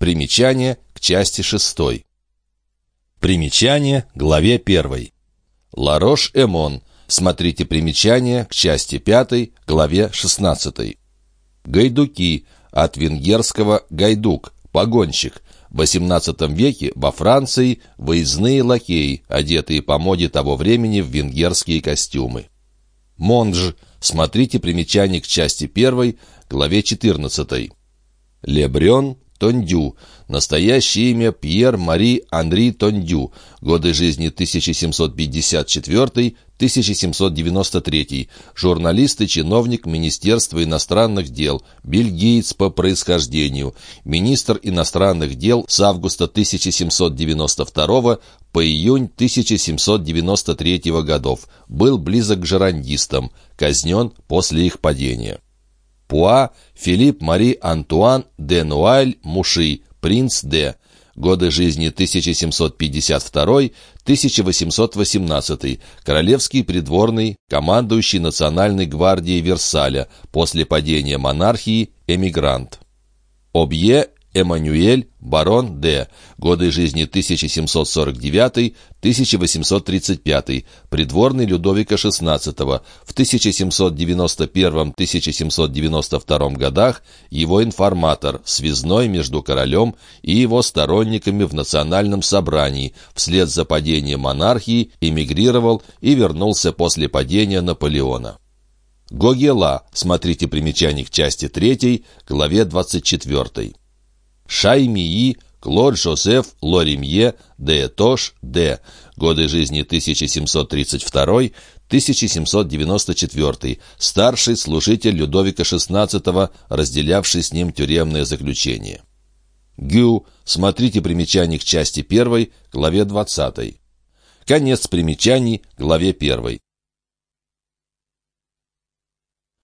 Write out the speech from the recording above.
Примечание к части 6. Примечание главе 1. Ларош-Эмон. Смотрите примечание к части 5, главе 16. Гайдуки. От венгерского «гайдук» – погонщик. В XVIII веке во Франции выездные лакеи, одетые по моде того времени в венгерские костюмы. Монж. Смотрите примечание к части 1, главе 14. Лебрен Тондю. Настоящее имя Пьер Мари Анри Тондю. Годы жизни 1754-1793. Журналист и чиновник Министерства иностранных дел. Бельгиец по происхождению. Министр иностранных дел с августа 1792 по июнь 1793 годов. Был близок к жерандистам. Казнен после их падения. Пуа Филипп Мари Антуан де Нуаль Муши, принц де. Годы жизни 1752-1818. Королевский придворный, командующий Национальной гвардией Версаля, после падения монархии, эмигрант. Обье Эммануэль, барон Д. Годы жизни 1749-1835. Придворный Людовика XVI. В 1791-1792 годах его информатор, связной между королем и его сторонниками в национальном собрании. Вслед за падением монархии эмигрировал и вернулся после падения Наполеона. Гогела. Смотрите примечание к части 3, главе 24. Шаймии, Клод Жозеф Лоримье де Тош де. Годы жизни 1732-1794. Старший служитель Людовика XVI, разделявший с ним тюремное заключение. Гю. Смотрите примечание к части 1, главе 20. Конец примечаний, главе 1.